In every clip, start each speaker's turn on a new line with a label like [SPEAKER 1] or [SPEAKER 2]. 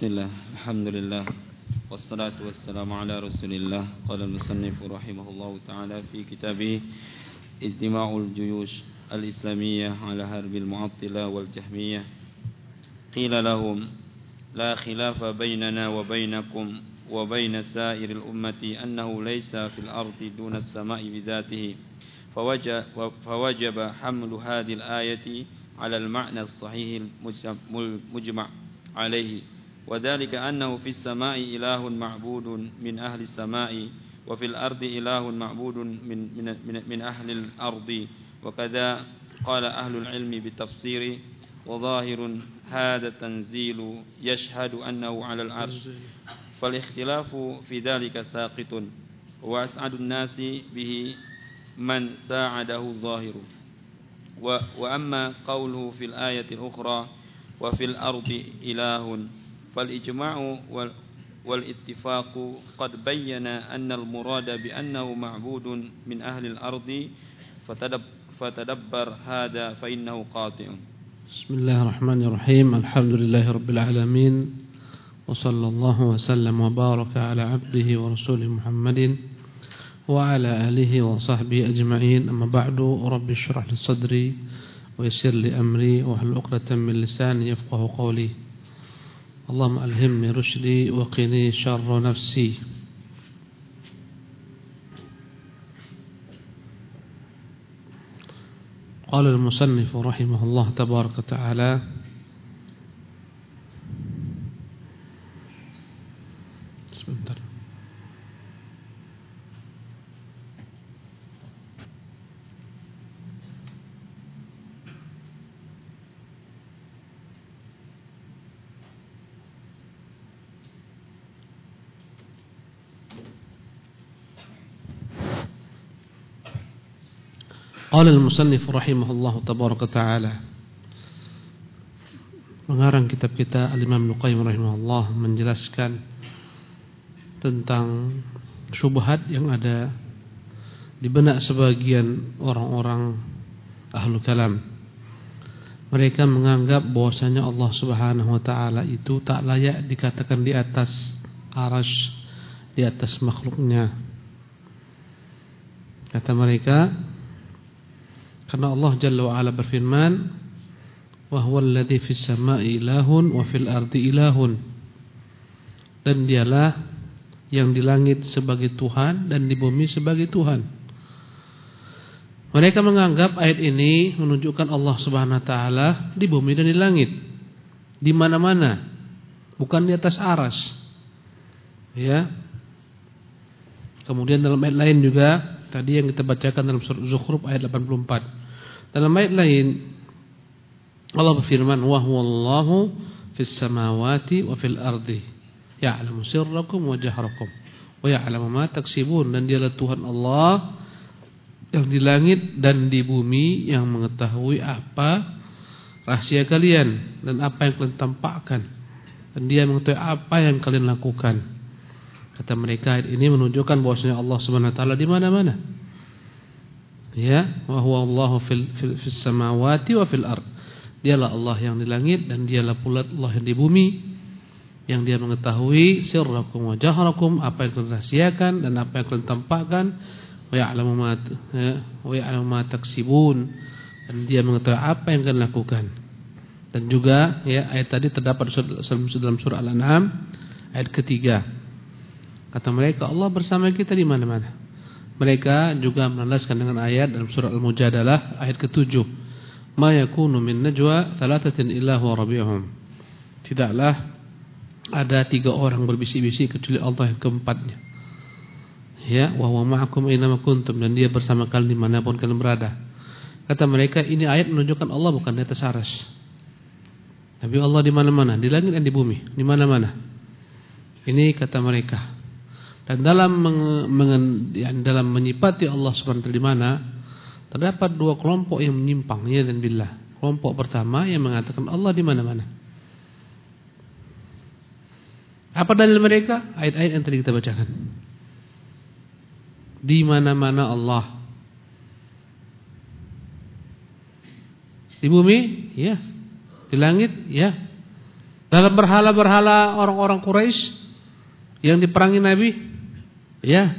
[SPEAKER 1] بسم الله الحمد لله والصلاة والسلام على رسول الله قال المصنف رحمه الله تعالى في كتابه إجتماع الجيوش الإسلامية على هرب المعطلة والجهمية. قيل لهم لا خلاف بيننا وبينكم وبين سائر الأمة أنه ليس في الأرض دون السماء بذاته فوجب, حمل هذه الآية على المعنى الصحيح المجمع عليه. وذلك أنه في السماء إله معبود من أهل السماء وفي الأرض إله معبود من, من, من, من أهل الأرض. وكذا قال أهل العلم بالتفسير وظاهر هذا التنزيل يشهد أنه على العرش. فالاختلاف في ذلك ساقط. وأسعد الناس به من ساعده الظاهر. وأما قوله في الآية الأخرى وفي الأرض إله فالإجماع والاتفاق قد بين أن المراد بأنه معبود من أهل الأرض فتدبر هذا فإنه قاطع.
[SPEAKER 2] بسم الله الرحمن الرحيم. الحمد لله رب العالمين وصلى الله وسلم وبارك على عبده ورسوله محمد وعلى آله وصحبه أجمعين. أما بعد رب اشرح لي صدري ويسر لي أمري عقدة من لساني يفقه قولي. اللهم ألهمني رشدي وقني شر نفسي. قال المصنف رحمه الله تبارك وتعالى Qala al-musannif rahimahullah tabaraka taala Mengarang kitab kita Al-Imam Nuqayyim rahimahullah menjelaskan tentang syubhat yang ada di benak sebagian orang-orang ahlu kalam. Mereka menganggap bahwasanya Allah Subhanahu wa taala itu tak layak dikatakan di atas arash, di atas makhluknya. Kata mereka, karena Allah Jalla wa Ala berfirman, "Wa huwal ladzi fis sama'i ilahun wa fil ardi ilahun." Dan dialah yang di langit sebagai Tuhan dan di bumi sebagai Tuhan. Mereka menganggap ayat ini menunjukkan Allah Subhanahu wa taala di bumi dan di langit. Di mana-mana. Bukan di atas aras. Ya. Kemudian dalam ayat lain juga tadi yang kita bacakan dalam surat Zukhruf ayat 84. Dalam ayat lain Allah berfirman wa huwallahu fis samawati wa fil ardi ya'lamu sirrakum wa jahrakum wa ya'lamu ma taksibun. Dan dialah Tuhan Allah yang di langit dan di bumi yang mengetahui apa rahasia kalian dan apa yang kalian tampakkan. Dan dia mengetahui apa yang kalian lakukan. Kata mereka ini menunjukkan bahwasanya Allah Subhanahu wa taala di mana-mana ya wa huwa Allahu fil, fil, fis samawati wa fil ard. Dialah Allah yang di langit dan dialah pula Allah yang di bumi yang dia mengetahui sirrakum wa jahrakum apa yang kalian rahasiakan dan apa yang kalian tampakkan. Wa ya'lamu ma ya, wa ya'lamu ma taksibun. Dan dia mengetahui apa yang kalian lakukan. Dan juga ya ayat tadi terdapat dalam surah Al-An'am ayat ketiga. Kata mereka Allah bersama kita di mana-mana mereka juga menelaskan dengan ayat dalam surah Al-Mujadalah ayat ke-7. Ma yakunu min najwa thalathatin illa huwa rabi'uhum. Tidaklah ada tiga orang berbisik-bisik kecuali Allah yang keempatnya. Ya, wa huwa ma'akum aina kuntum dan dia bersama kalian di mana pun kalian berada. Kata mereka ini ayat menunjukkan Allah bukan di atas aras. Tapi Allah di mana-mana, di langit dan di bumi, di mana-mana. Ini kata mereka. Dan dalam meng, ya, dalam menyipati Allah Subhanahu di mana terdapat dua kelompok yang menyimpang ya dan billah. Kelompok pertama yang mengatakan Allah di mana-mana. Apa dalil mereka? Ayat-ayat yang tadi kita bacakan. Di mana-mana Allah. Di bumi? Ya. Di langit? Ya. Dalam berhala-berhala orang-orang Quraisy yang diperangi Nabi? Ya.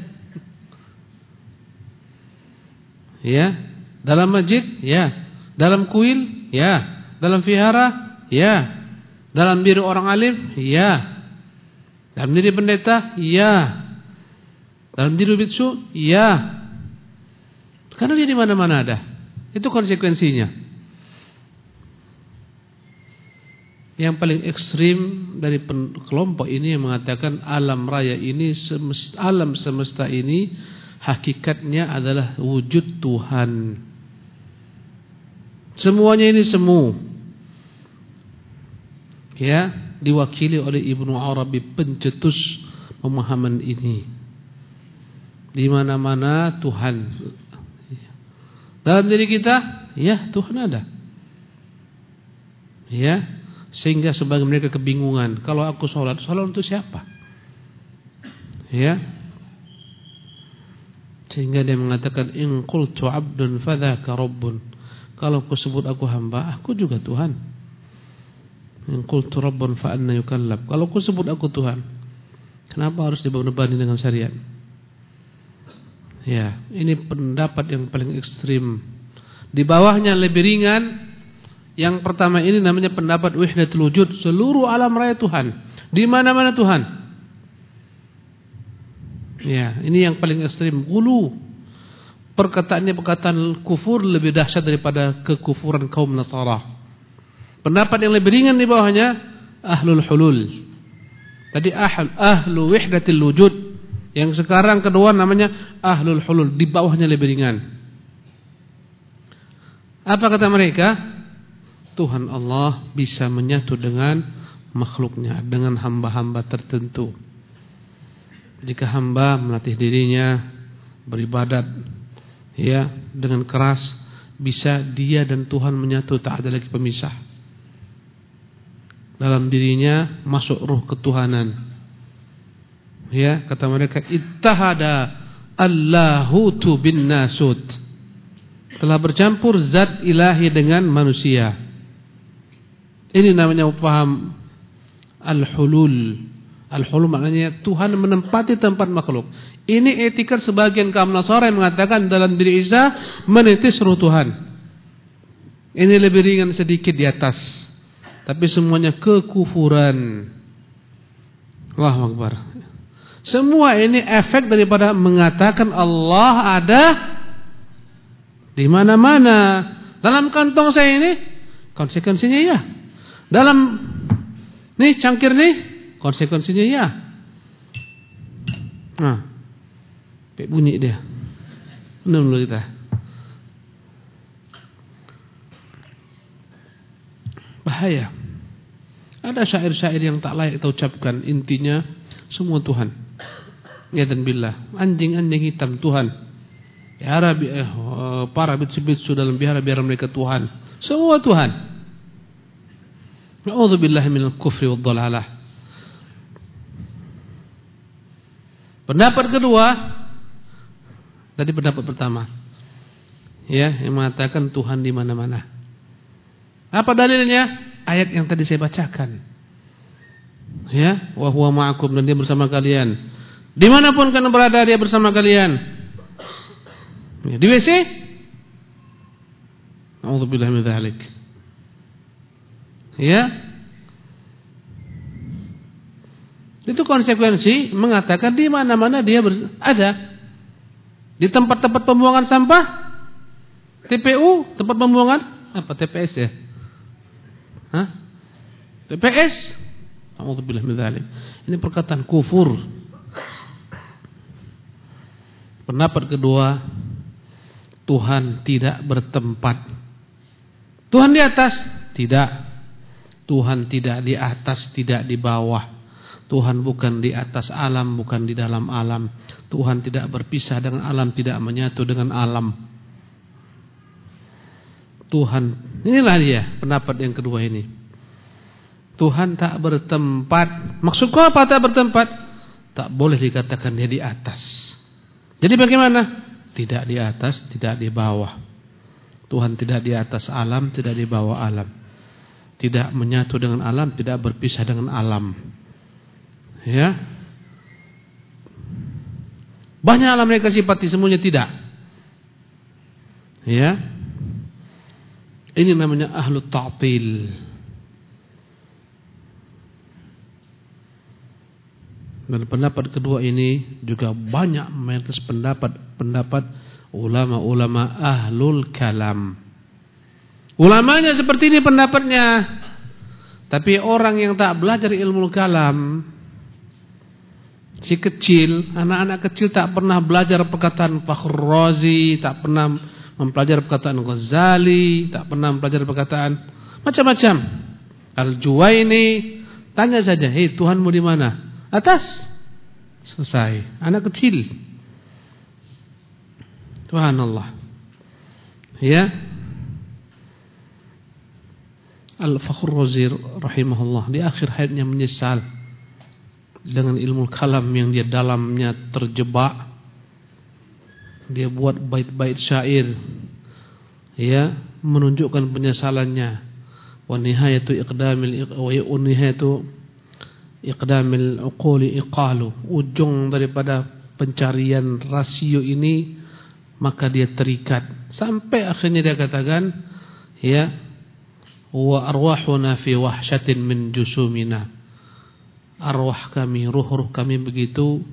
[SPEAKER 2] Ya. Dalam masjid? Ya. Dalam kuil? Ya. Dalam vihara? Ya. Dalam diri orang alim? Ya. Dalam diri pendeta? Ya. Dalam diri biksu? Ya. Karena dia di mana-mana ada. Itu konsekuensinya. Yang paling ekstrim dari kelompok ini yang mengatakan alam raya ini semesta, alam semesta ini hakikatnya adalah wujud Tuhan. Semuanya ini semu. Ya, diwakili oleh Ibnu Arabi pencetus pemahaman ini. Di mana-mana Tuhan. Dalam diri kita, ya Tuhan ada. Ya, sehingga sebagian mereka kebingungan. Kalau aku sholat, sholat untuk siapa? Ya. Sehingga dia mengatakan in qultu 'abdun fadzaka rabbun. Kalau aku sebut aku hamba, aku juga Tuhan. In qultu rabbun fa anna yukallab. Kalau aku sebut aku Tuhan, kenapa harus dibebani dengan syariat? Ya, ini pendapat yang paling ekstrim. Di bawahnya lebih ringan yang pertama ini namanya pendapat wahdatul wujud, seluruh alam raya Tuhan. Di mana-mana Tuhan. Ya, ini yang paling ekstrim, gulu. Perkataannya perkataan kufur lebih dahsyat daripada kekufuran kaum Nasara. Pendapat yang lebih ringan di bawahnya ahlul hulul. Tadi ahl ahlu wahdatul wujud. Yang sekarang kedua namanya ahlul hulul, di bawahnya lebih ringan. Apa kata mereka? Tuhan Allah bisa menyatu dengan makhluknya, dengan hamba-hamba tertentu. Jika hamba melatih dirinya beribadat ya dengan keras, bisa dia dan Tuhan menyatu, tak ada lagi pemisah. Dalam dirinya masuk ruh ketuhanan. Ya, kata mereka ittahada Allahu tu bin nasut. Telah bercampur zat ilahi dengan manusia. Ini namanya paham al-hulul. Al-hulul maknanya Tuhan menempati tempat makhluk. Ini etika sebagian kaum Nasara yang mengatakan dalam diri Isa menitis roh Tuhan. Ini lebih ringan sedikit di atas. Tapi semuanya kekufuran. Wah Akbar. Semua ini efek daripada mengatakan Allah ada di mana-mana. Dalam kantong saya ini konsekuensinya ya. Dalam nih cangkir nih konsekuensinya ya. Nah, kayak bunyi dia. Minum dulu kita. Bahaya. Ada syair-syair yang tak layak kita ucapkan. Intinya semua Tuhan. Ya dan billah. Anjing-anjing hitam Tuhan. Ya Arabi, eh, para bitsu-bitsu dalam biara-biara mereka Tuhan. Semua Tuhan. Na'udzubillah minal kufri. Pendapat kedua tadi pendapat pertama. Ya, yang mengatakan Tuhan di mana-mana. Apa dalilnya? Ayat yang tadi saya bacakan. Ya, wa huwa ma'akum dan dia bersama kalian. Di mana pun kalian berada dia bersama kalian. Ya, di WC? A'udzubillah min dzalik. Ya. Itu konsekuensi mengatakan di mana-mana dia ada. Di tempat-tempat pembuangan sampah, TPU, tempat pembuangan apa TPS ya? Hah? TPS. Alhamdulillah min Ini perkataan kufur. Pendapat kedua, Tuhan tidak bertempat. Tuhan di atas? Tidak. Tuhan tidak di atas, tidak di bawah. Tuhan bukan di atas alam, bukan di dalam alam. Tuhan tidak berpisah dengan alam, tidak menyatu dengan alam. Tuhan, inilah dia pendapat yang kedua ini. Tuhan tak bertempat. Maksudku apa tak bertempat? Tak boleh dikatakan dia di atas. Jadi bagaimana? Tidak di atas, tidak di bawah. Tuhan tidak di atas alam, tidak di bawah alam. Tidak menyatu dengan alam, tidak berpisah dengan alam. Ya. Banyak alam mereka sifati semuanya tidak. Ya. Ini namanya ahlu ta'til. Dan pendapat kedua ini juga banyak mayoritas pendapat-pendapat ulama-ulama ahlul kalam. Ulamanya seperti ini pendapatnya. Tapi orang yang tak belajar ilmu kalam, si kecil, anak-anak kecil tak pernah belajar perkataan Fakhr Razi, tak pernah mempelajari perkataan Ghazali, tak pernah mempelajari perkataan macam-macam. Al-Juwaini, tanya saja, "Hei, Tuhanmu di mana?" Atas. Selesai. Anak kecil. Subhanallah. Ya. Al-Fakhr Razir rahimahullah di akhir hayatnya menyesal dengan ilmu kalam yang dia dalamnya terjebak. Dia buat bait-bait syair ya menunjukkan penyesalannya. Wa nihayatu iqdamil wa nihayatu iqdamil uquli iqalu ujung daripada pencarian rasio ini maka dia terikat sampai akhirnya dia katakan ya wa arwahuna fi wahsyatin min jusumina arwah kami ruh-ruh kami begitu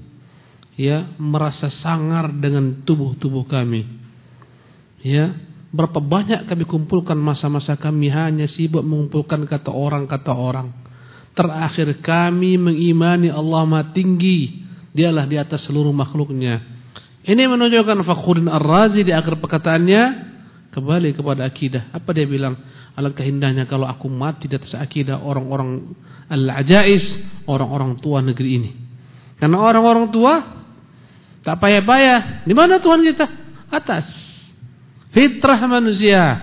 [SPEAKER 2] ya merasa sangar dengan tubuh-tubuh kami ya berapa banyak kami kumpulkan masa-masa kami hanya sibuk mengumpulkan kata orang kata orang Terakhir kami mengimani Allah Maha Tinggi. Dialah di atas seluruh makhluknya. Ini menunjukkan Fakhruddin Ar-Razi di akhir perkataannya kembali kepada akidah. Apa dia bilang? Alangkah indahnya kalau aku mati di atas akidah orang-orang al-ajais, orang-orang tua negeri ini. Karena orang-orang tua tak payah-payah. Di mana Tuhan kita? Atas. Fitrah manusia.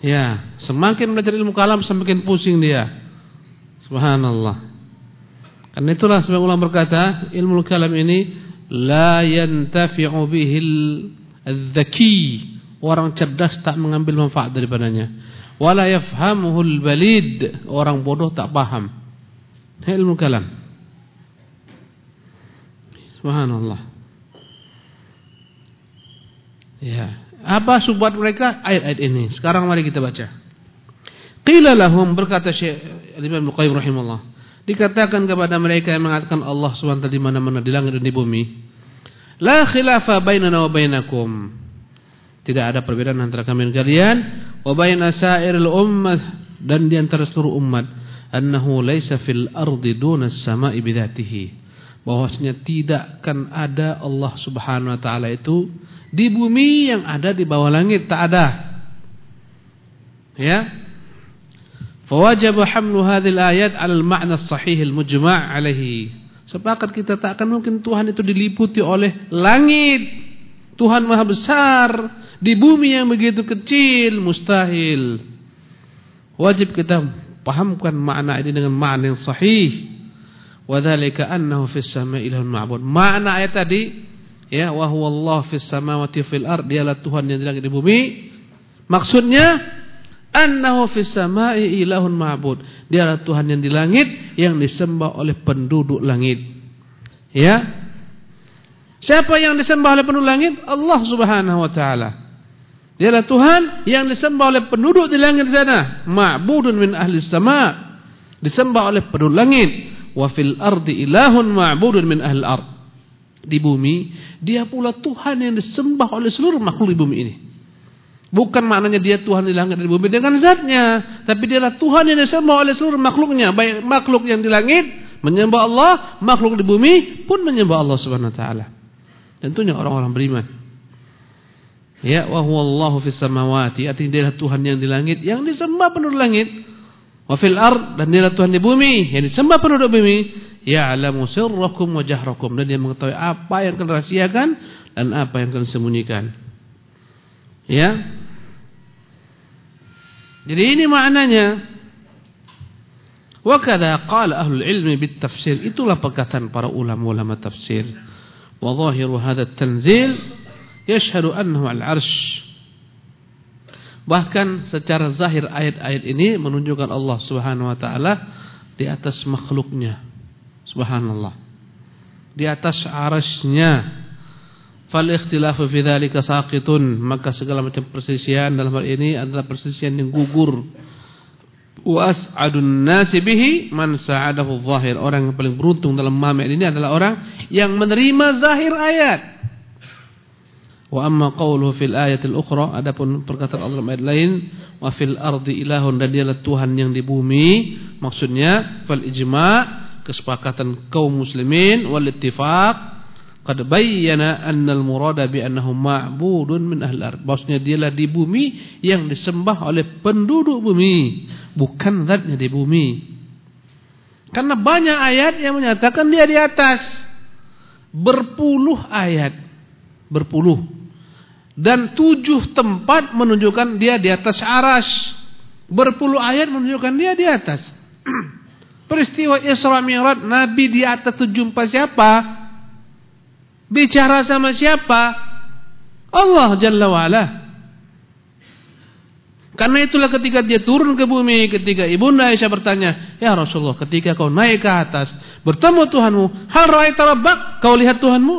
[SPEAKER 2] Ya, semakin belajar ilmu kalam semakin pusing dia. Subhanallah. Karena itulah sebagian ulama berkata, ilmu kalam ini la yantafi'u bihil dzaki. Orang cerdas tak mengambil manfaat daripadanya. Wala yafhamuhul balid. Orang bodoh tak paham. Ilmu kalam. Subhanallah. Ya. Apa subhat mereka? Ayat-ayat ini. Sekarang mari kita baca. Qila lahum berkata Syekh Imam Qayyim rahimahullah. Dikatakan kepada mereka yang mengatakan Allah SWT di mana-mana di langit dan di bumi. La khilafa bainana wa bainakum. Tidak ada perbedaan antara kami dan kalian wa baina sa'iril ummah dan di antara seluruh umat annahu laisa fil ardi duna as-sama'i bidzatihi. Bahwasanya tidak akan ada Allah Subhanahu wa taala itu di bumi yang ada di bawah langit tak ada. Ya. Fawajib hamlu hadhil ayat 'ala al-ma'na as-sahih al-mujma' 'alaihi. Sepakat kita tak akan mungkin Tuhan itu diliputi oleh langit. Tuhan Maha besar di bumi yang begitu kecil, mustahil. Wajib kita pahamkan makna ini dengan makna yang sahih. Wadhalika annahu fis sama'i ilahun ma'bud. Makna ayat tadi ya wa Allah fis samawati fil ard dialah Tuhan yang di langit di bumi maksudnya annahu fis samai ilahun ma'bud dialah Tuhan yang di langit yang disembah oleh penduduk langit ya siapa yang disembah oleh penduduk langit Allah Subhanahu wa taala dialah Tuhan yang disembah oleh penduduk di langit sana ma'budun min ahli sama disembah oleh penduduk langit wa fil ardi ilahun ma'budun min ahli ard di bumi, dia pula Tuhan yang disembah oleh seluruh makhluk di bumi ini. Bukan maknanya dia Tuhan di langit dan di bumi dengan zatnya, tapi dialah Tuhan yang disembah oleh seluruh makhluknya, baik makhluk yang di langit menyembah Allah, makhluk di bumi pun menyembah Allah taala. Tentunya orang-orang beriman. Ya, wa huwallahu fis samawati, artinya dialah Tuhan yang di langit yang disembah penduduk langit. Wa fil ard dan dialah Tuhan di bumi yang disembah penduduk bumi ya'lamu sirrakum wa jahrakum dan dia mengetahui apa yang kalian rahasiakan dan apa yang kalian sembunyikan. Ya. Jadi ini maknanya. Wa kadza qala ahlul ilmi bit tafsir. Itulah perkataan para ulama-ulama tafsir. Wa zahiru hadha tanzil yashhadu annahu al-'arsy. Bahkan secara zahir ayat-ayat ini menunjukkan Allah Subhanahu wa taala di atas makhluknya. Subhanallah. Di atas arasnya. Fal ikhtilafu fi dzalika saqitun, maka segala macam persisian dalam hal ini adalah persisian yang gugur. Wa as'adun nasi bihi man sa'adahu zahir. Orang yang paling beruntung dalam memahami ini adalah orang yang menerima zahir ayat. Wa amma qawluhu fil ukhra adapun perkataan Allah dalam ayat lain wa fil ardi ilahun dan dialah Tuhan yang di bumi. Maksudnya fal ijma' kesepakatan kaum muslimin wal ittifaq. Qad bayyana murada bi annahu ma'budun min ahli ard. Maksudnya dialah di bumi yang disembah oleh penduduk bumi bukan zatnya di bumi. Karena banyak ayat yang menyatakan dia di atas. Berpuluh ayat. Berpuluh dan tujuh tempat menunjukkan dia di atas aras. Berpuluh ayat menunjukkan dia di atas. Peristiwa Isra Mi'raj Nabi di atas tujuh jumpa siapa? Bicara sama siapa? Allah Jalla wa'ala. Karena itulah ketika dia turun ke bumi, ketika Ibunda Aisyah bertanya, "Ya Rasulullah, ketika kau naik ke atas, bertemu Tuhanmu, hal ra'aita rabbak? Kau lihat Tuhanmu?"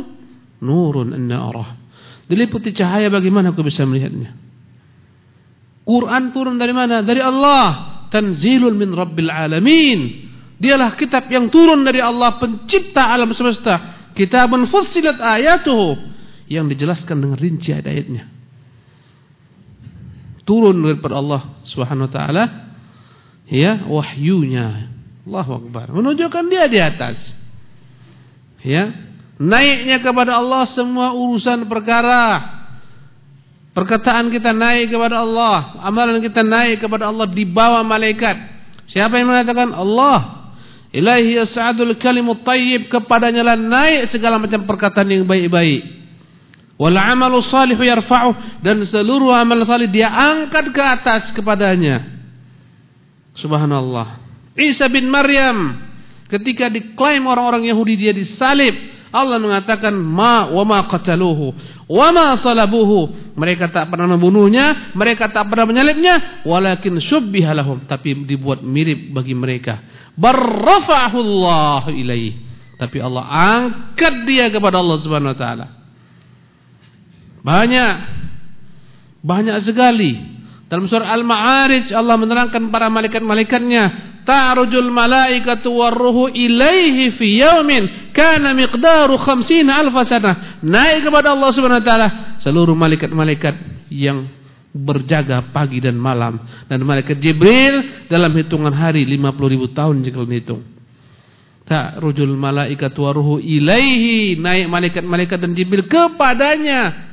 [SPEAKER 2] Nurun anna arah. Diliputi cahaya bagaimana aku bisa melihatnya? Quran turun dari mana? Dari Allah. Tanzilul min Rabbil Alamin. Dialah kitab yang turun dari Allah pencipta alam semesta. Kitabun fussilat ayatuhu. Yang dijelaskan dengan rinci ayat-ayatnya. Turun daripada Allah subhanahu wa ta'ala. Ya, wahyunya. Allahu Akbar. Menunjukkan dia di atas. Ya, Naiknya kepada Allah semua urusan perkara. Perkataan kita naik kepada Allah, amalan kita naik kepada Allah di bawah malaikat. Siapa yang mengatakan Allah? Ilahi yas'adul kalimut tayyib kepadanya lah naik segala macam perkataan yang baik-baik. Wal amalu salihu yarfa'u dan seluruh amal salih dia angkat ke atas kepadanya. Subhanallah. Isa bin Maryam ketika diklaim orang-orang Yahudi dia disalib Allah mengatakan ma wa ma qataluhu wa ma salabuhu. Mereka tak pernah membunuhnya, mereka tak pernah menyalibnya, walakin syubbiha lahum, tapi dibuat mirip bagi mereka. Barrafa'ahu Allah ilaihi. Tapi Allah angkat dia kepada Allah Subhanahu wa taala. Banyak banyak sekali dalam surah Al-Ma'arij Allah menerangkan para malaikat-malaikatnya ta'rujul malaikatu warruhu ilaihi fi yaumin kana miqdaru 50 alf naik kepada Allah Subhanahu wa taala. Seluruh malaikat-malaikat yang berjaga pagi dan malam. Dan malaikat Jibril dalam hitungan hari 50 ribu tahun jika dihitung. Ta'rujul malaikatu warruhu ilaihi. Naik malaikat-malaikat dan Jibril kepadanya.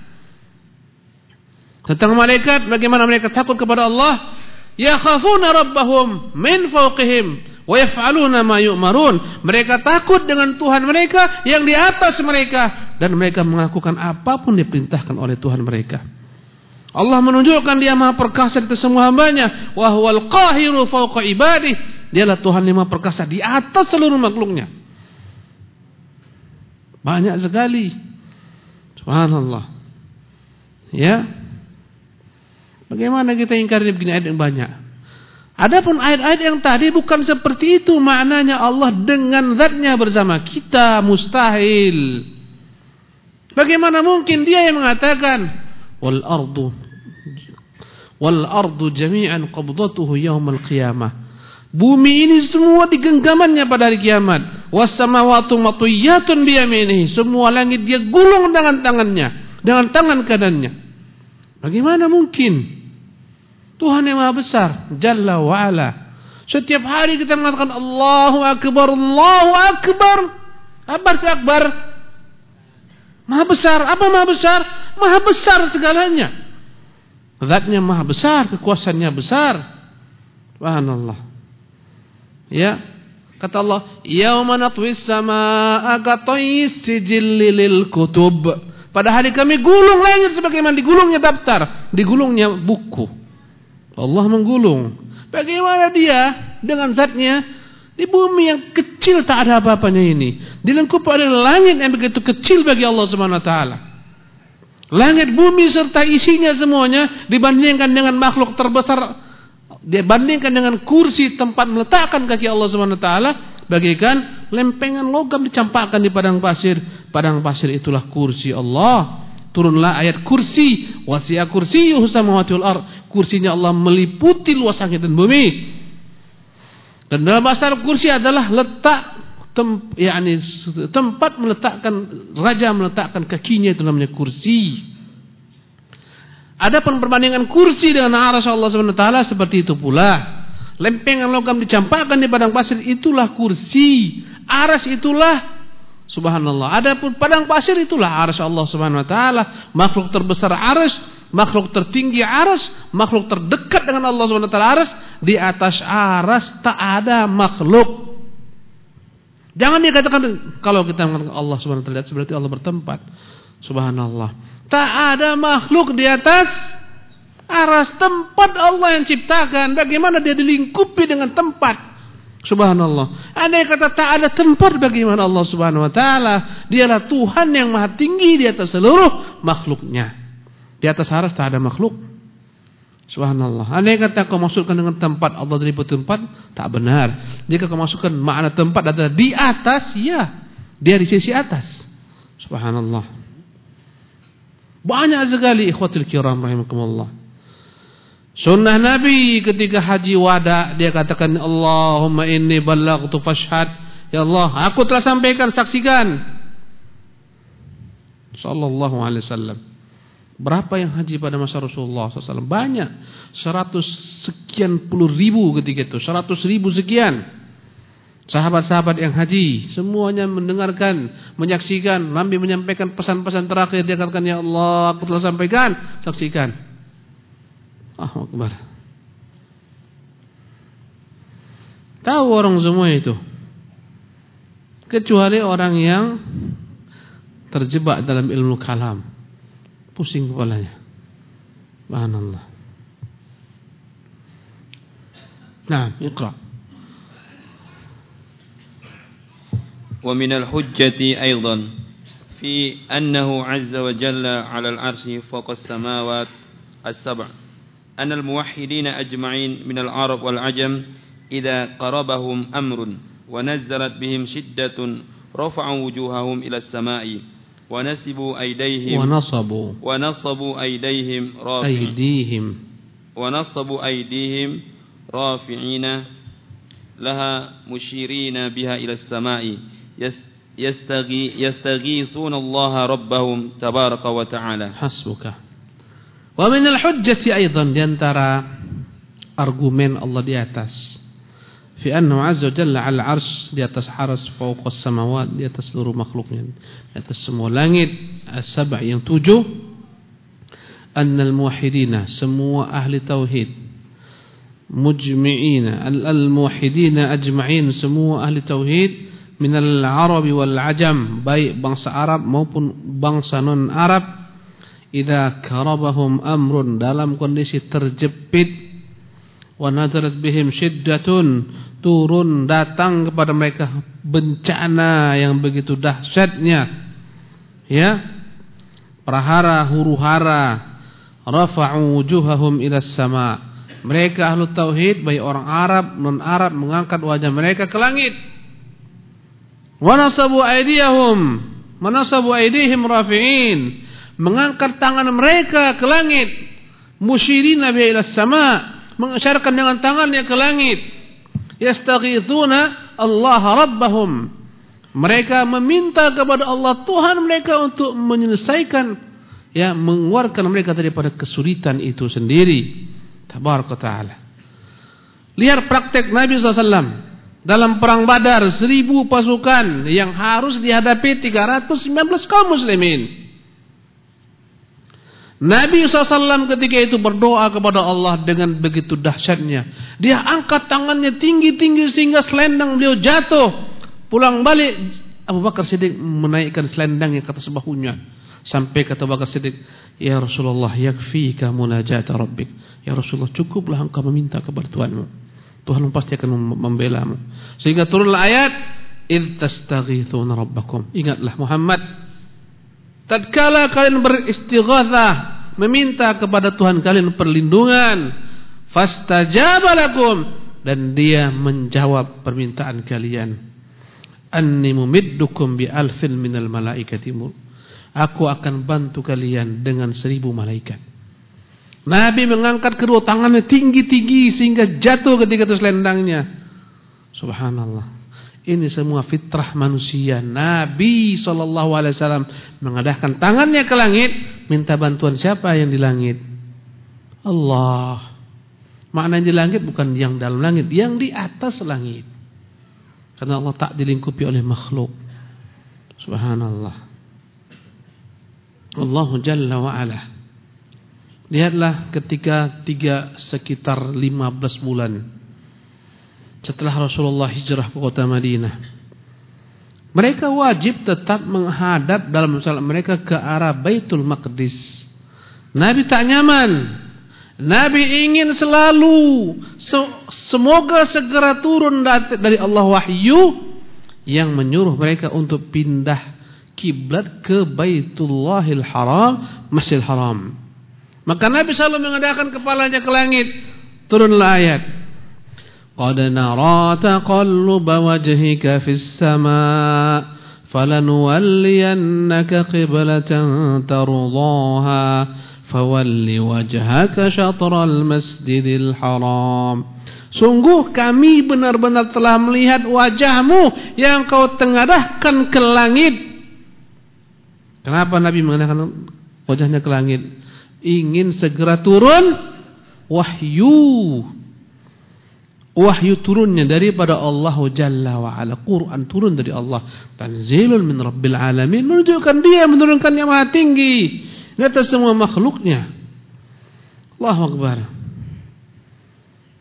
[SPEAKER 2] Tentang malaikat bagaimana mereka takut kepada Allah yakhafuna rabbahum min fawqihim wa yaf'aluna ma yu'marun. Mereka takut dengan Tuhan mereka yang di atas mereka dan mereka melakukan apa pun diperintahkan oleh Tuhan mereka. Allah menunjukkan dia Maha perkasa di semua hambanya, wa huwal qahiru fawqa ibadih. Dialah Tuhan yang Maha perkasa di atas seluruh makhluknya. Banyak sekali. Subhanallah. Ya, Bagaimana kita ingkari begini ayat yang banyak? Adapun ayat-ayat yang tadi bukan seperti itu maknanya Allah dengan zatnya bersama kita mustahil. Bagaimana mungkin dia yang mengatakan wal ardu wal ardu jami'an qabdatuhu yaumal qiyamah. Bumi ini semua digenggamannya pada hari kiamat. Was samawati matwiyatun biyaminihi. Semua langit dia gulung dengan tangannya, dengan tangan kanannya. Bagaimana mungkin? Tuhan yang maha besar, Jalla wa'ala. Setiap hari kita mengatakan Allahu Akbar, Allahu Akbar. Apa itu Akbar? Maha besar. Apa maha besar? Maha besar segalanya. Zatnya maha besar, kekuasaannya besar. Subhanallah. Ya. Kata Allah, "Yauma natwis samaa'a katayis sijilli lil kutub." Pada hari kami gulung langit sebagaimana digulungnya daftar, digulungnya buku. Allah menggulung. Bagaimana dia dengan zatnya di bumi yang kecil tak ada apa-apanya ini, dilengkapi oleh langit yang begitu kecil bagi Allah Subhanahu wa taala. Langit bumi serta isinya semuanya dibandingkan dengan makhluk terbesar dibandingkan dengan kursi tempat meletakkan kaki Allah Subhanahu wa taala bagaikan lempengan logam dicampakkan di padang pasir. Padang pasir itulah kursi Allah. Turunlah ayat kursi, wasi'a kursiyyuhu samawati wal ard. Kursinya Allah meliputi luas langit dan bumi. Dan dalam bahasa kursi adalah letak tem, yakni tempat meletakkan raja meletakkan kakinya itu namanya kursi. Ada perbandingan kursi dengan arasy Allah Subhanahu wa taala seperti itu pula. Lempengan logam dicampakkan di padang pasir itulah kursi. Aras itulah subhanallah. Adapun padang pasir itulah aras Allah Subhanahu wa taala. Makhluk terbesar aras, makhluk tertinggi aras, makhluk terdekat dengan Allah Subhanahu wa taala aras. Di atas aras tak ada makhluk. Jangan dikatakan kalau kita mengatakan Allah Subhanahu wa taala berarti Allah bertempat. Subhanallah. Tak ada makhluk di atas Aras tempat Allah yang ciptakan. Bagaimana dia dilingkupi dengan tempat. Subhanallah. Yang kata tak ada tempat bagaimana Allah subhanahu wa ta'ala. Dialah Tuhan yang maha tinggi di atas seluruh makhluknya. Di atas aras tak ada makhluk. Subhanallah. Yang kata kau masukkan dengan tempat Allah dari tempat. Tak benar. Jika kau masukkan makna tempat adalah di atas. Ya. Dia di sisi atas. Subhanallah. Banyak sekali ikhwatil kiram rahimakumullah. Sunnah Nabi ketika haji wada dia katakan Allahumma inni ballaghtu fashhad. Ya Allah, aku telah sampaikan saksikan. Sallallahu alaihi wasallam. Berapa yang haji pada masa Rasulullah SAW? Banyak. Seratus sekian puluh ribu ketika itu. Seratus ribu sekian. Sahabat-sahabat yang haji. Semuanya mendengarkan. Menyaksikan. Nabi menyampaikan pesan-pesan terakhir. Dia katakan, Ya Allah, aku telah sampaikan. Saksikan. Allahu Akbar. Tahu orang semua itu. Kecuali orang yang terjebak dalam ilmu kalam. Pusing kepalanya. Subhanallah. Nah, iqra.
[SPEAKER 1] ومن الحجة أيضا في أنه عز وجل على العرش فوق السماوات السبع أن الموحدين أجمعين من العرب والعجم إذا قربهم أمر ونزلت بهم شدة رفعوا وجوههم إلى السماء ونسبوا أيديهم.
[SPEAKER 2] ونصبوا
[SPEAKER 1] ونصبوا أيديهم
[SPEAKER 2] رافعين. أيديهم.
[SPEAKER 1] ونصبوا أيديهم رافعين. لها مشيرين بها إلى السماء. يستغي يستغيثون الله ربهم تبارك وتعالى.
[SPEAKER 2] حسبك. Wa minal hujjati aidan di antara argumen Allah di atas. Fi annahu azza jalla 'ala 'arsy di atas arsy fawqa samawat di atas seluruh makhluknya. Di atas semua langit as-sab' yang tujuh. Annal muwahhidina semua ahli tauhid mujmi'ina al-muwahhidina ajma'in semua ahli tauhid minal arabi wal ajam baik bangsa Arab maupun bangsa non Arab idza karabahum amrun dalam kondisi terjepit wa nazarat bihim syiddatun turun datang kepada mereka bencana yang begitu dahsyatnya. Ya. Prahara huru-hara rafa'u wujuhahum ila sama. Mereka ahlu tauhid baik orang Arab non Arab mengangkat wajah mereka ke langit. Wa nasabu manasabu aydihim rafi'in. Mengangkat tangan mereka ke langit. Musyirina bi ila sama. Mengisyaratkan dengan tangannya ke langit yastaghithuna Allah rabbahum. Mereka meminta kepada Allah Tuhan mereka untuk menyelesaikan ya mengeluarkan mereka daripada kesulitan itu sendiri. Tabaraka taala. Lihat praktek Nabi SAW dalam perang Badar seribu pasukan yang harus dihadapi 319 kaum muslimin Nabi SAW ketika itu berdoa kepada Allah dengan begitu dahsyatnya. Dia angkat tangannya tinggi-tinggi sehingga selendang beliau jatuh. Pulang balik Abu Bakar Siddiq menaikkan selendangnya ke atas bahunya. Sampai kata Abu Bakar Siddiq, Ya Rasulullah yakfika munajat Rabbik. Ya Rasulullah cukuplah engkau meminta kepada Tuhanmu. Tuhan pasti akan membelamu. Sehingga turunlah ayat, Idh tastaghithuna rabbakum. Ingatlah Muhammad Tatkala kalian beristighatsah, meminta kepada Tuhan kalian perlindungan, fastajaba lakum dan dia menjawab permintaan kalian. Anni mumiddukum bi alfin minal malaikati Aku akan bantu kalian dengan seribu malaikat. Nabi mengangkat kedua tangannya tinggi-tinggi sehingga jatuh ketika itu selendangnya. Subhanallah. Ini semua fitrah manusia. Nabi SAW mengadahkan tangannya ke langit. Minta bantuan siapa yang di langit? Allah. Maknanya di langit bukan yang dalam langit. Yang di atas langit. Karena Allah tak dilingkupi oleh makhluk. Subhanallah. Allah Jalla wa'ala. Lihatlah ketika tiga sekitar 15 bulan setelah Rasulullah hijrah ke kota Madinah. Mereka wajib tetap menghadap dalam salat mereka ke arah Baitul Maqdis. Nabi tak nyaman. Nabi ingin selalu semoga segera turun dari Allah wahyu yang menyuruh mereka untuk pindah kiblat ke Baitullahil Haram, Masjidil Haram. Maka Nabi selalu mengadakan kepalanya ke langit. Turunlah ayat. قد نرى تقلب وجهك في السماء فلنولينك قبلة ترضاها فول وجهك شطر المسجد الحرام Sungguh kami benar-benar telah melihat wajahmu yang kau tengadahkan ke langit. Kenapa Nabi mengadahkan wajahnya ke langit? Ingin segera turun wahyu wahyu turunnya daripada Allah Jalla wa ala. Quran turun dari Allah. Tanzilun min Rabbil Alamin. Menunjukkan dia menurunkan yang maha tinggi. Di atas semua makhluknya. Allahu Akbar.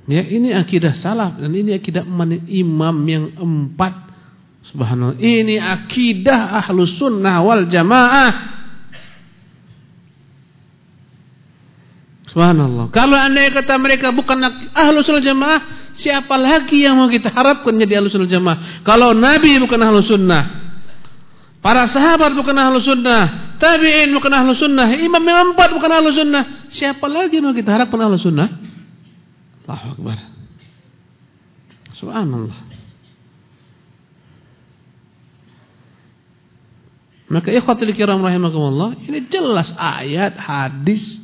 [SPEAKER 2] Ya, ini akidah salaf dan ini akidah imam yang empat. Subhanallah. Ini akidah ahlus sunnah wal jamaah. Subhanallah. Kalau anda kata mereka bukan ahlus sunnah jamaah, Siapa lagi yang mau kita harapkan jadi ahlu sunnah jamaah? Kalau Nabi bukan ahlu sunnah. Para sahabat bukan ahlu sunnah. Tabi'in bukan ahlu sunnah. Imam yang empat bukan ahlu sunnah. Siapa lagi yang mau kita harapkan ahlu sunnah? Allahu Akbar. Subhanallah. Maka ikhwatul kiram rahimakumullah, ini jelas ayat, hadis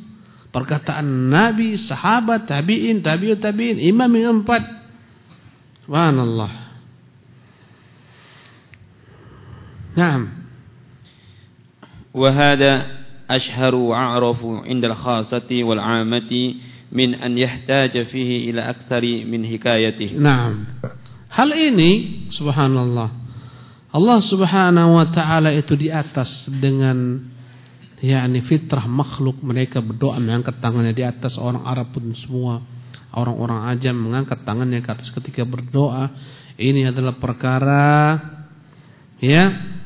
[SPEAKER 2] Perkataan Nabi, sahabat, tabi'in, tabi'ut tabi'in, imam yang empat. Subhanallah. Naam.
[SPEAKER 1] Wahada ashharu wa'arafu indal khasati wal 'amati min an yahtaja fihi ila akthari min
[SPEAKER 2] hikayatihi. Naam. Hal ini subhanallah. Allah Subhanahu wa taala itu di atas dengan yakni fitrah makhluk. Mereka berdoa mengangkat tangannya di atas orang Arab pun semua. Orang-orang ajam mengangkat tangannya ke atas ketika berdoa. Ini adalah perkara ya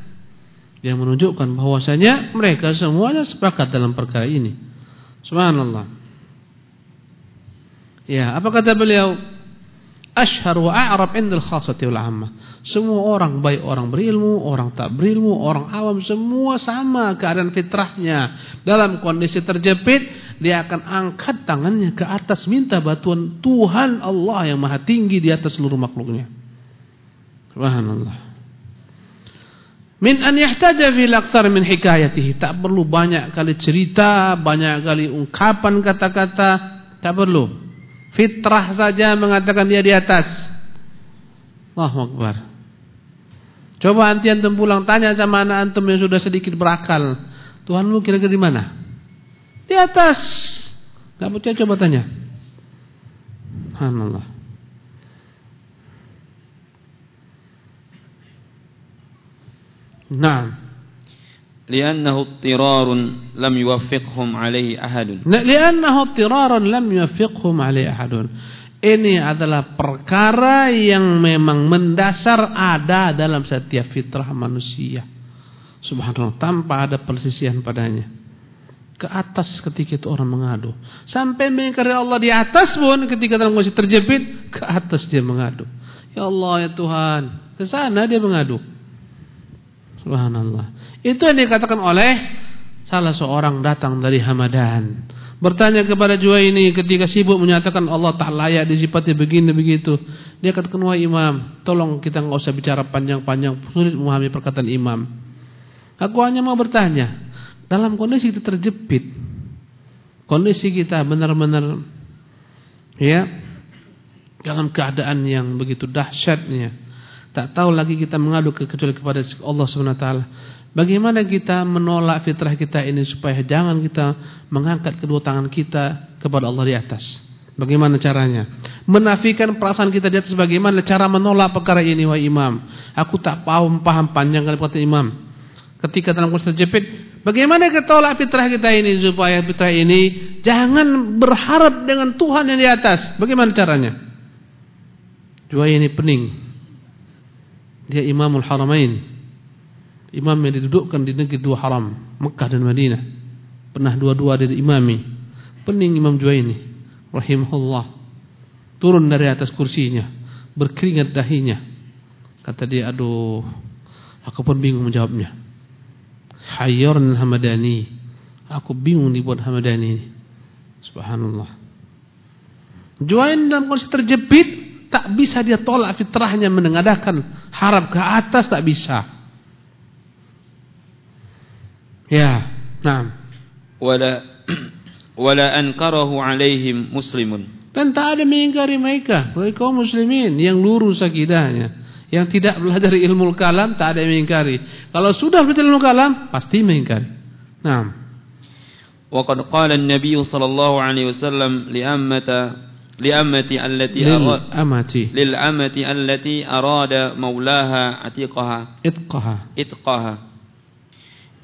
[SPEAKER 2] yang menunjukkan bahwasanya mereka semuanya sepakat dalam perkara ini. Subhanallah. Ya apa kata beliau Ashhar wa a'rab indal khasati wal ammah. Semua orang baik orang berilmu, orang tak berilmu, orang awam semua sama keadaan fitrahnya. Dalam kondisi terjepit, dia akan angkat tangannya ke atas minta bantuan Tuhan Allah yang Maha Tinggi di atas seluruh makhluknya. Subhanallah. Min an yahtaja fi aktsar min hikayatihi. Tak perlu banyak kali cerita, banyak kali ungkapan kata-kata, tak perlu. Fitrah saja mengatakan dia di atas. Allahu Akbar. Coba anti antum pulang tanya sama anak antum yang sudah sedikit berakal. Tuhanmu kira-kira di mana? Di atas. Gak percaya coba tanya. Subhanallah. Nah.
[SPEAKER 1] لأنه اضطرار لم يوفقهم عليه أحد
[SPEAKER 2] لأنه اضطرار لم يوفقهم عليه أحد ini adalah perkara yang memang mendasar ada dalam setiap fitrah manusia subhanallah tanpa ada persisian padanya ke atas ketika itu orang mengadu sampai mengingkari Allah di atas pun ketika dalam kondisi terjepit ke atas dia mengadu ya Allah ya Tuhan ke sana dia mengadu subhanallah itu yang dikatakan oleh salah seorang datang dari Hamadan. Bertanya kepada ini ketika sibuk menyatakan Allah tak layak disifati begini begitu. Dia katakan wahai imam tolong kita nggak usah bicara panjang-panjang sulit memahami perkataan imam. Aku hanya mau bertanya dalam kondisi kita terjepit kondisi kita benar-benar ya dalam keadaan yang begitu dahsyatnya tak tahu lagi kita mengadu kecuali kepada Allah Subhanahu wa taala. Bagaimana kita menolak fitrah kita ini supaya jangan kita mengangkat kedua tangan kita kepada Allah di atas? Bagaimana caranya? Menafikan perasaan kita di atas bagaimana cara menolak perkara ini wahai imam? Aku tak paham paham panjang kali kata imam. Ketika dalam kondisi terjepit, bagaimana kita tolak fitrah kita ini supaya fitrah ini jangan berharap dengan Tuhan yang di atas? Bagaimana caranya? Jua ini pening dia Imamul Haramain. Imam yang didudukkan di negeri dua haram, Mekah dan Madinah. Pernah dua-dua dari imami. Pening Imam Juwaini rahimahullah. Turun dari atas kursinya, berkeringat dahinya. Kata dia, "Aduh, aku pun bingung menjawabnya." Hayyarn Hamadani. Aku bingung dibuat Hamadani Subhanallah. Juwain dalam kondisi terjepit Tak bisa dia tolak fitrahnya menengadahkan harap ke atas tak bisa. Ya, nah.
[SPEAKER 1] Wala wala ankarahu alaihim muslimun.
[SPEAKER 2] Dan tak ada mengingkari mereka, mereka kaum muslimin yang lurus akidahnya. Yang tidak belajar ilmu kalam tak ada yang mengingkari. Kalau sudah belajar ilmu kalam pasti mengingkari.
[SPEAKER 1] Naam. Waqad qala
[SPEAKER 2] an-nabiy
[SPEAKER 1] sallallahu alaihi wasallam li ammata
[SPEAKER 2] li
[SPEAKER 1] ammati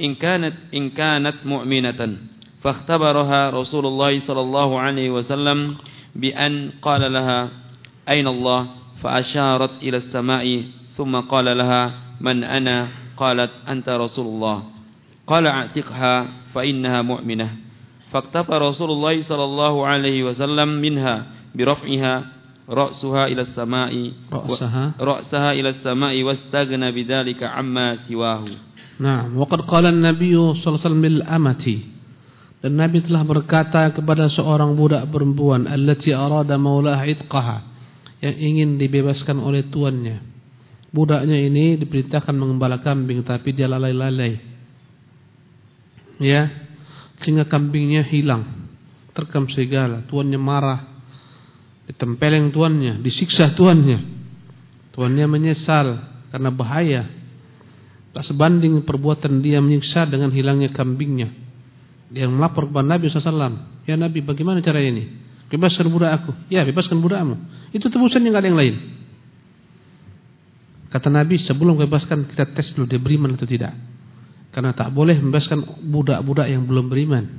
[SPEAKER 1] إن كانت إن كانت مؤمنة. فاختبرها رسول الله صلى الله عليه وسلم بأن قال لها أين الله؟ فأشارت إلى السماء ثم قال لها من أنا؟ قالت أنت رسول الله. قال أعتقها فإنها مؤمنة. فاكتفى رسول الله صلى الله عليه وسلم منها برفعها رأسها إلى السماء
[SPEAKER 2] رأسها؟
[SPEAKER 1] رأسها إلى السماء واستغنى بذلك عما سواه.
[SPEAKER 2] Nah, waqad qala an-nabiy sallallahu alaihi amati dan Nabi telah berkata kepada seorang budak perempuan allati arada maulaha itqaha yang ingin dibebaskan oleh tuannya. Budaknya ini diperintahkan mengembala kambing tapi dia lalai-lalai. Ya. Sehingga kambingnya hilang. Terkam segala, tuannya marah. Ditempeleng tuannya, disiksa tuannya. Tuannya menyesal karena bahaya Tak sebanding perbuatan dia menyiksa dengan hilangnya kambingnya. Dia melapor kepada Nabi SAW. Ya Nabi bagaimana cara ini? Bebaskan budak aku. Ya bebaskan budakmu. Itu tebusan yang ada yang lain. Kata Nabi sebelum bebaskan kita tes dulu dia beriman atau tidak. Karena tak boleh membebaskan budak-budak yang belum beriman.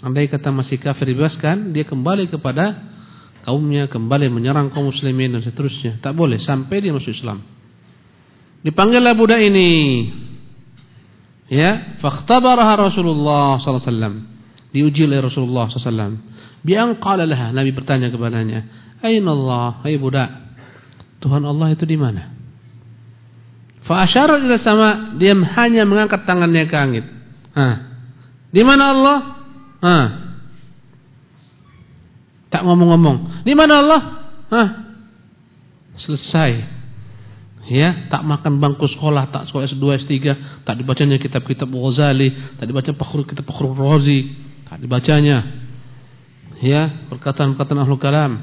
[SPEAKER 2] Andai kata masih kafir dibebaskan, dia kembali kepada kaumnya kembali menyerang kaum muslimin dan seterusnya. Tak boleh sampai dia masuk Islam. Dipanggillah budak ini. Ya, fakhtabaraha Rasulullah sallallahu alaihi wasallam. Diuji oleh Rasulullah sallallahu alaihi wasallam. Biang Nabi bertanya kepadanya, "Aina Allah?" Hai budak. Tuhan Allah itu di mana? Fa asyara ila sama, dia hanya mengangkat tangannya ke langit. Ha. Di mana Allah? Ha. Tak ngomong-ngomong. Di mana Allah? Hah? Selesai. Ya, tak makan bangku sekolah, tak sekolah S2, S3, tak dibacanya kitab-kitab Ghazali, tak dibaca pakhrul kitab Pakhrul Razi, tak dibacanya. Ya, perkataan-perkataan Ahlul Kalam.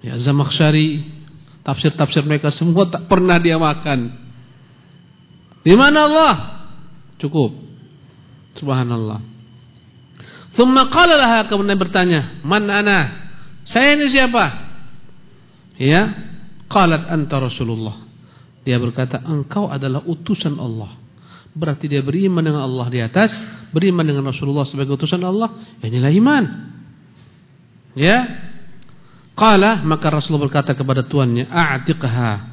[SPEAKER 2] Ya, Zamakhsyari, tafsir-tafsir mereka semua tak pernah dia makan. Di mana Allah? Cukup. Subhanallah. Thumma qala laha kemudian bertanya, "Man ana?" Saya ini siapa? Ya, qalat anta Rasulullah. Dia berkata, "Engkau adalah utusan Allah." Berarti dia beriman dengan Allah di atas, beriman dengan Rasulullah sebagai utusan Allah, ya inilah iman. Ya. Qala maka Rasulullah berkata kepada tuannya, "A'tiqha."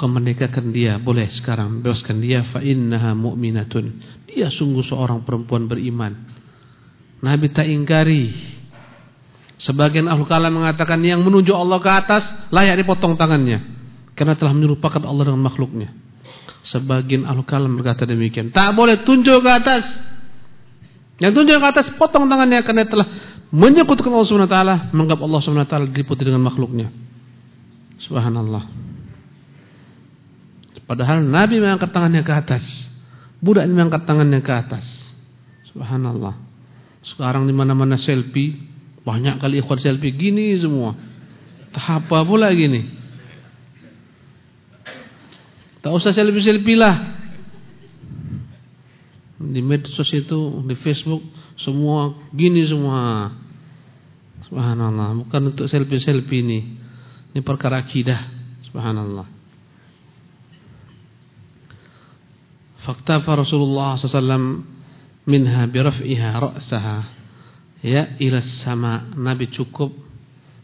[SPEAKER 2] Kau menikahkan dia, boleh sekarang bebaskan dia fa innaha mu'minatun. Dia sungguh seorang perempuan beriman. Nabi tak ingkari. Sebagian ahlu kalam mengatakan yang menunjuk Allah ke atas layak dipotong tangannya. Karena telah menyerupakan Allah dengan makhluknya. Sebagian ahlu kalam berkata demikian. Tak boleh tunjuk ke atas. Yang tunjuk ke atas potong tangannya karena telah menyekutukan Allah Subhanahu wa taala, menganggap Allah Subhanahu wa taala diliputi dengan makhluknya. Subhanallah. Padahal Nabi mengangkat tangannya ke atas. Budak ini mengangkat tangannya ke atas. Subhanallah. Sekarang di mana-mana selfie, banyak kali ikhwan selfie gini semua. Tak apa pula gini. Tak usah selfie-selfie lah. Di medsos itu, di Facebook, semua gini semua. Subhanallah, bukan untuk selfie-selfie ini. Ini perkara akidah. Subhanallah. Fakta Rasulullah SAW minha biraf'iha ra'saha ya ila sama Nabi cukup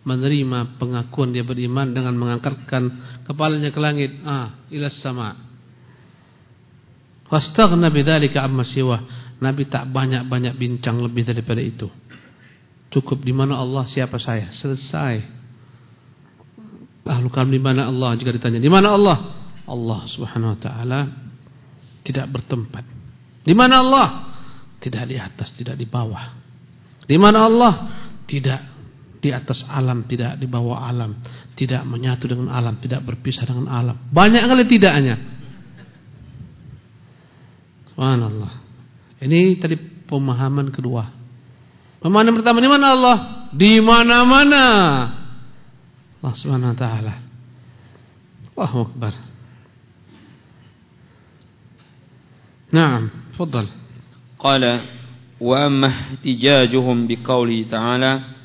[SPEAKER 2] menerima pengakuan dia beriman dengan mengangkatkan kepalanya ke langit. Ah ila sama. Wastaghna bidzalika amma siwa Nabi tak banyak-banyak bincang lebih daripada itu. Cukup di mana Allah siapa saya? Selesai. Ahlu kalam di mana Allah? Jika ditanya di mana Allah? Allah Subhanahu wa taala tidak bertempat. Di mana Allah? Tidak di atas tidak di bawah. Di mana Allah? Tidak di atas alam, tidak di bawah alam, tidak menyatu dengan alam, tidak berpisah dengan alam. Banyak kali tidaknya. Subhanallah. Ini tadi pemahaman kedua. Pemahaman pertama di mana Allah? Di mana-mana. Allah Subhanahu wa taala. Allahu akbar. Naam, tafadhal.
[SPEAKER 1] Qala wa amma ihtijajuhum biqauli ta'ala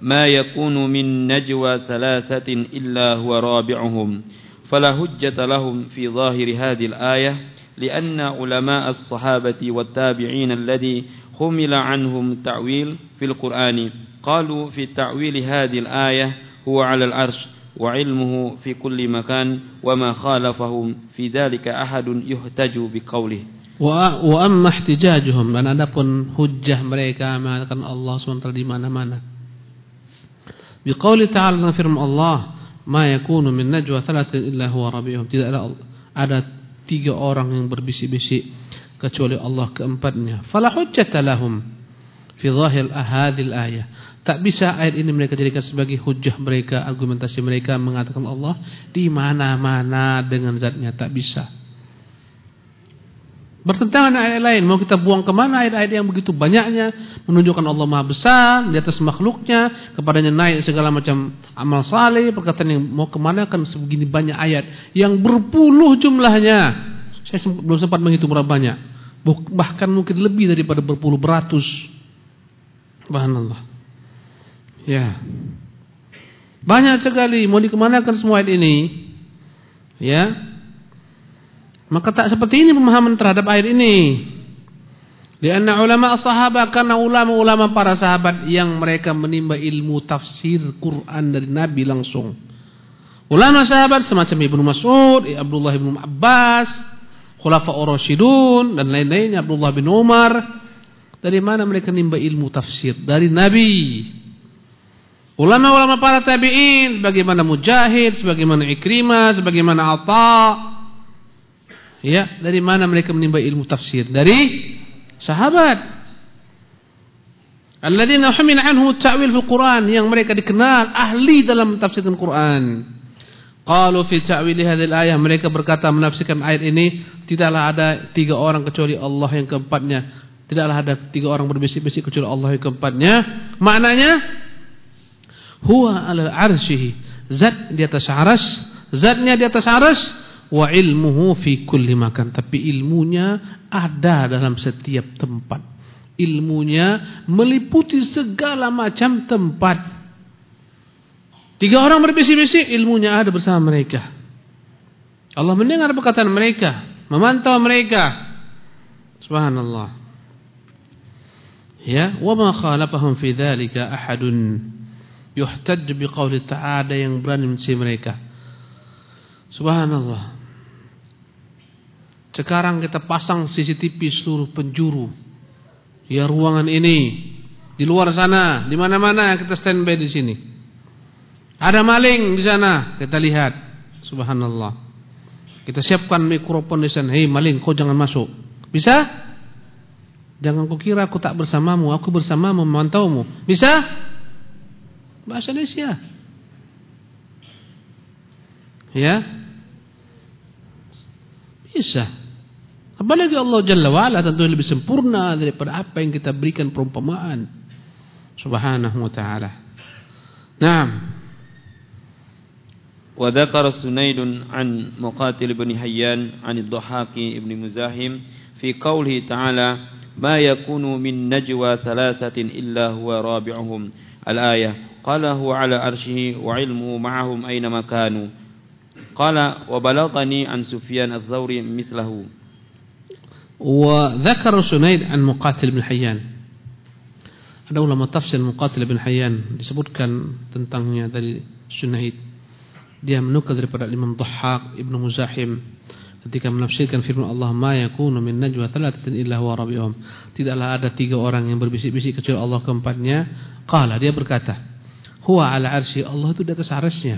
[SPEAKER 1] ما يكون من نجوى ثلاثة إلا هو رابعهم فلا هجة لهم في ظاهر هذه الآية لأن علماء الصحابة والتابعين الذي حمل عنهم التعويل في القرآن قالوا في تعويل هذه الآية هو على العرش وعلمه في كل مكان وما خالفهم في ذلك أحد يحتج بقوله.
[SPEAKER 2] وأما احتجاجهم dan adapun hujjah mereka mengatakan Allah SWT di mana-mana Biqauli ta'ala dengan firman Allah, "Ma yakunu min najwa thalathin illa huwa rabi'uhum." Tidak ada tiga orang yang berbisik-bisik kecuali Allah keempatnya. Fala hujjata fi dhahir hadhil ayah. Tak bisa ayat ini mereka jadikan sebagai hujjah mereka, argumentasi mereka mengatakan Allah di mana-mana dengan zatnya tak bisa. Bertentangan dengan ayat lain. Mau kita buang ke mana ayat-ayat yang begitu banyaknya. Menunjukkan Allah maha besar. Di atas makhluknya. Kepadanya naik segala macam amal saleh. Perkataan yang mau ke mana kan sebegini banyak ayat. Yang berpuluh jumlahnya. Saya belum sempat menghitung berapa banyak. Bahkan mungkin lebih daripada berpuluh beratus. Allah. Ya. Banyak sekali. Mau dikemanakan semua ayat ini. Ya. Maka tak seperti ini pemahaman terhadap ayat ini. Karena ulama sahabat karena ulama-ulama para sahabat yang mereka menimba ilmu tafsir Quran dari Nabi langsung. Ulama sahabat semacam Ibnu Mas'ud, Abdullah bin Abbas, Khulafaur Rasyidun dan lain-lainnya Abdullah bin Umar. Dari mana mereka menimba ilmu tafsir? Dari Nabi. Ulama-ulama para tabi'in bagaimana Mujahid, sebagaimana Ikrimah, sebagaimana Atha' Ya, dari mana mereka menimba ilmu tafsir? Dari sahabat. Alladzina humil anhu ta'wil fil Quran yang mereka dikenal ahli dalam tafsirkan Quran. Qalu fi ta'wil hadhihi ayah mereka berkata menafsirkan ayat ini tidaklah ada tiga orang kecuali Allah yang keempatnya. Tidaklah ada tiga orang berbisik-bisik kecuali Allah yang keempatnya. Maknanya huwa ala arsyihi. Zat di atas arsy, zatnya di atas arsy wa ilmuhu fi kulli makan. Tapi ilmunya ada dalam setiap tempat. Ilmunya meliputi segala macam tempat. Tiga orang berbisik-bisik ilmunya ada bersama mereka. Allah mendengar perkataan mereka memantau mereka. Subhanallah. Ya wa ma khalafahum fi dzalika ahadun. Yuhtaj biqauli ta'ala yang berani menci mereka. Subhanallah sekarang kita pasang CCTV seluruh penjuru. Ya ruangan ini, di luar sana, di mana-mana kita standby di sini. Ada maling di sana, kita lihat. Subhanallah. Kita siapkan mikrofon di sana. Hei maling, kau jangan masuk. Bisa? Jangan kau kira aku tak bersamamu, aku bersamamu memantaumu. Bisa? Bahasa Indonesia. Ya? Bisa. Apalagi Allah Jalla wa'ala tentu lebih sempurna daripada apa yang kita berikan perumpamaan. Subhanahu wa ta'ala. Naam.
[SPEAKER 1] وذكر سنيد عن مقاتل بن حيان عن الضحاك بن مزاحم في قوله تعالى ما يكون من نجوى ثلاثة إلا هو رابعهم الآية قال هو على عرشه وعلمه معهم أينما كانوا قال وبلغني عن سفيان الثوري مثله
[SPEAKER 2] وذكر سنيد عن مقاتل بن حيان ada ulama tafsir Muqatil bin Hayyan disebutkan tentangnya dari Sunaid dia menukil daripada Imam Dhahhak Ibnu Muzahim ketika menafsirkan firman Allah ma yakunu min najwa thalathatin illa huwa rabi'uhum tidaklah ada tiga orang yang berbisik-bisik kecuali Allah keempatnya qala dia berkata huwa ala arsy Allah itu di atas arsy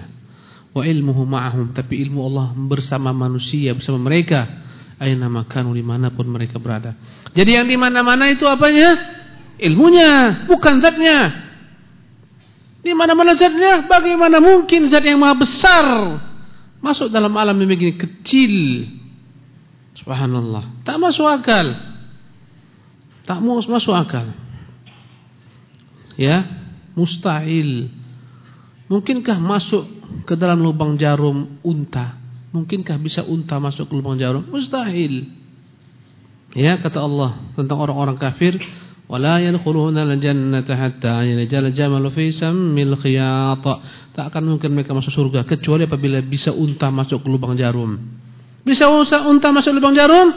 [SPEAKER 2] wa ilmuhu ma'ahum tapi ilmu Allah bersama manusia bersama mereka aina makanu di mana pun mereka berada. Jadi yang di mana-mana itu apanya? Ilmunya bukan zatnya. Di mana-mana zatnya bagaimana mungkin zat yang maha besar masuk dalam alam yang begini? Kecil. Subhanallah. Tak masuk akal. Tak masuk akal. Ya mustahil. Mungkinkah masuk ke dalam lubang jarum unta. Mungkinkah bisa unta masuk ke lubang jarum? Mustahil. Ya kata Allah tentang orang-orang kafir, wala yadkhuluna al-jannata hatta yaljal jamalu fi sammil khiyat. Tak akan mungkin mereka masuk surga kecuali apabila bisa unta masuk ke lubang jarum. Bisa unta masuk lubang jarum?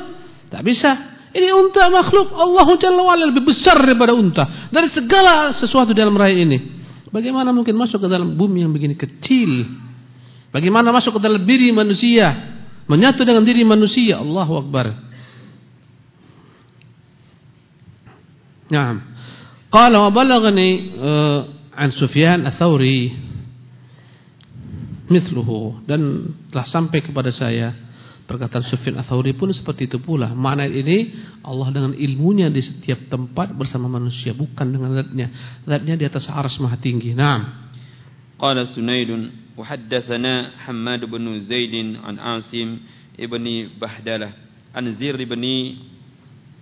[SPEAKER 2] Tak bisa. Ini unta makhluk Allah Jalla wa'ala lebih besar daripada unta. Dari segala sesuatu dalam raya ini. Bagaimana mungkin masuk ke dalam bumi yang begini kecil? Bagaimana masuk ke dalam diri manusia? Menyatu dengan diri manusia. Allahu Akbar. Naam. Qala wa balaghani uh, an Sufyan ats-Tsauri mithluhu dan telah sampai kepada saya Perkataan Sufyan Atsauri pun seperti itu pula. Makna ini Allah dengan ilmunya di setiap tempat bersama manusia, bukan dengan zatnya. Zatnya di atas aras maha tinggi. Naam.
[SPEAKER 1] Qala Sunaidun wa haddatsana Hammad bin Zaid an Asim ibni Bahdalah an Zir ibni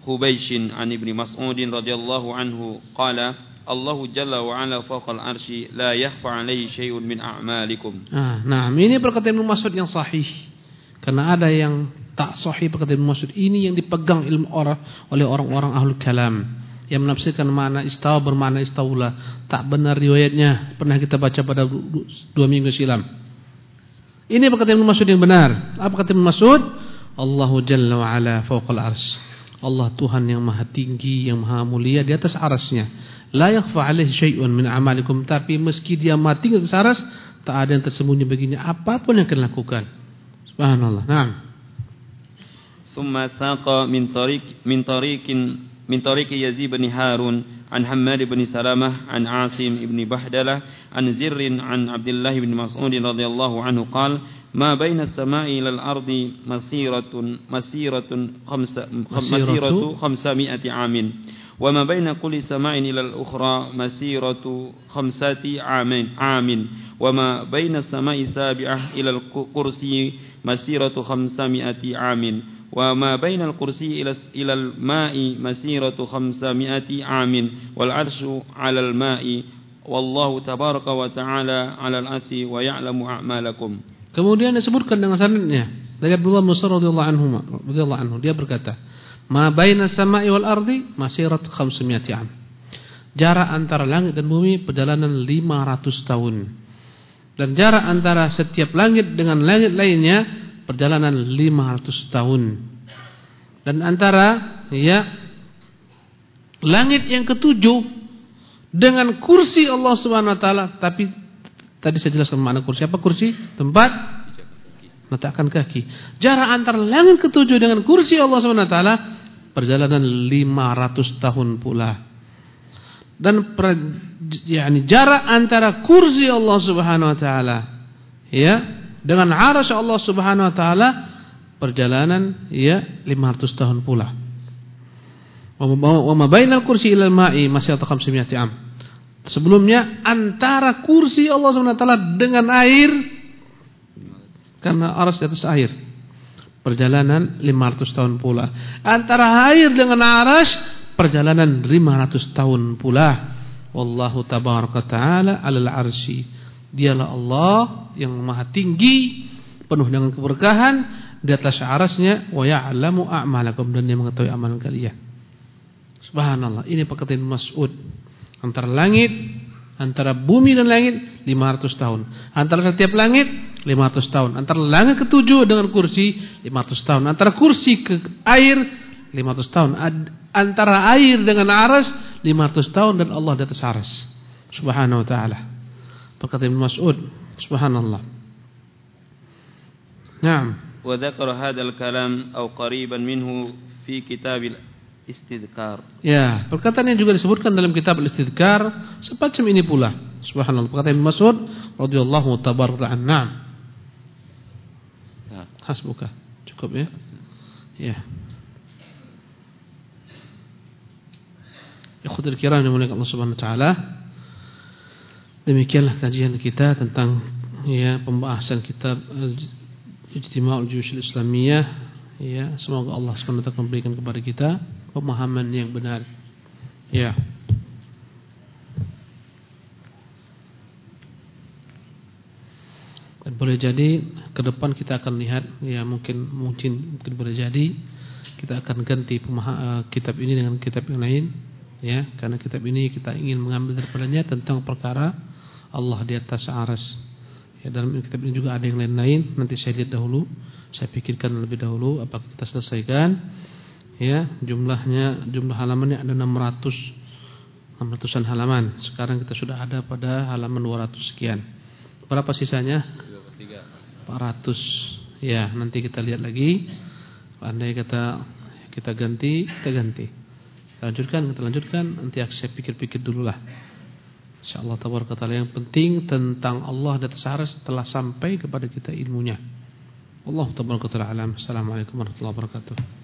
[SPEAKER 1] Hubaysh an ibni Mas'ud radhiyallahu anhu qala Allah Jalla wa Ala fawqa al-arsy la yakhfa alayhi syai'un min a'malikum.
[SPEAKER 2] Ah, nah, ini perkataan Ibnu Mas'ud yang sahih. Karena ada yang tak sahih perkataan maksud ini yang dipegang ilmu orang oleh orang-orang ahlul kalam yang menafsirkan mana istawa bermakna istaula. Tak benar riwayatnya. Pernah kita baca pada dua minggu silam. Ini apa kata Ibn Mas'ud yang benar? Apa kata Ibn Mas'ud? Allahu Jalla wa Ala fawqal ars. Allah Tuhan yang maha tinggi, yang maha mulia di atas arasnya. La yakhfa alaihi syai'un min amalikum. Tapi meski dia mati di atas aras, tak ada yang tersembunyi baginya. Apa pun yang akan lakukan. Subhanallah. Nah.
[SPEAKER 1] Thumma saqa min طريق min طريق من طريق يزيد بن هارون عن حماد بن سلامة عن عاصم بن بحدلة عن زر عن عبد الله بن مسعود رضي الله عنه قال ما بين السماء إلى الأرض مسيرة مسيرة خمسة مسيرة خمسمائة عام وما بين كل سماء إلى الأخرى مسيرة خمسة عام عام وما بين السماء السابعة إلى الكرسي مسيرة خمسمائة عام. wa ma bainal kursi ila ilal ma'i masiratu 500 amin wal arsyu 'alal ma'i wallahu tabaraka wa ta'ala 'alal asyi wa ya'lamu a'malakum.
[SPEAKER 2] Kemudian disebutkan dengan sanadnya dari Abdullah bin Mas'ud radhiyallahu anhu radhiyallahu anhu. Dia berkata ma baina samai wal ardi masirat 500 am jarak antara langit dan bumi perjalanan 500 tahun. Dan jarak antara setiap langit dengan langit lainnya perjalanan 500 tahun. Dan antara ya langit yang ketujuh dengan kursi Allah Subhanahu wa taala. Tapi tadi saya jelaskan mana kursi. Apa kursi? Tempat? Letakkan kaki. Jarak antara langit ketujuh dengan kursi Allah Subhanahu wa taala perjalanan 500 tahun pula. Dan per, yani jarak antara kursi Allah Subhanahu wa taala ya dengan arasy Allah Subhanahu wa taala perjalanan ya 500 tahun pula. Wa ma bainal kursi ilal ma'i masih atau khamsimiyati am. Sebelumnya antara kursi Allah SWT dengan air karena aras di atas air. Perjalanan 500 tahun pula. Antara air dengan aras perjalanan 500 tahun pula. Wallahu tabaraka taala 'alal arsy. Dialah Allah yang maha tinggi, penuh dengan keberkahan di atas arasnya wa ya'lamu a'malakum dan dia mengetahui amalan kalian. Subhanallah. Ini perkataan Mas'ud. Antara langit, antara bumi dan langit 500 tahun. Antara setiap langit 500 tahun. Antara langit ketujuh dengan kursi 500 tahun. Antara kursi ke air 500 tahun. Antara air dengan aras 500 tahun dan Allah di atas aras. Subhanahu wa taala. Perkataan Mas'ud. Subhanallah.
[SPEAKER 1] Naam. Wa dzakara hadzal kalam aw qariban minhu fi kitabil istidkar.
[SPEAKER 2] Ya, perkataan yang juga disebutkan dalam kitab al-istidkar semacam ini pula. Subhanallah. Perkataan Mas'ud radhiyallahu tabaraka an'am. Ya. Hasbuka. Cukup ya? Ya. Ikhwatul kiram yang Allah Subhanahu wa taala. Demikianlah kajian kita tentang ya pembahasan kitab Ijtima'ul Juyush Islamiyah ya semoga Allah taala memberikan kepada kita pemahaman yang benar. Ya. Dan boleh jadi ke depan kita akan lihat ya mungkin mungkin mungkin boleh jadi kita akan ganti uh, kitab ini dengan kitab yang lain ya karena kitab ini kita ingin mengambil daripadanya tentang perkara Allah di atas aras. Ya dalam kitab ini juga ada yang lain-lain nanti saya lihat dahulu saya pikirkan lebih dahulu apakah kita selesaikan ya jumlahnya jumlah halamannya ada 600 600-an halaman. Sekarang kita sudah ada pada halaman 200 sekian. Berapa sisanya? 400. Ya, nanti kita lihat lagi. Andai kata kita ganti, kita ganti. Lanjutkan, kita lanjutkan. Nanti saya pikir-pikir dulu lah. Insyaallah tabaraka taala yang penting tentang Allah dan atas telah sampai kepada kita ilmunya. Allah tabaraka taala alam. Assalamualaikum warahmatullahi wabarakatuh.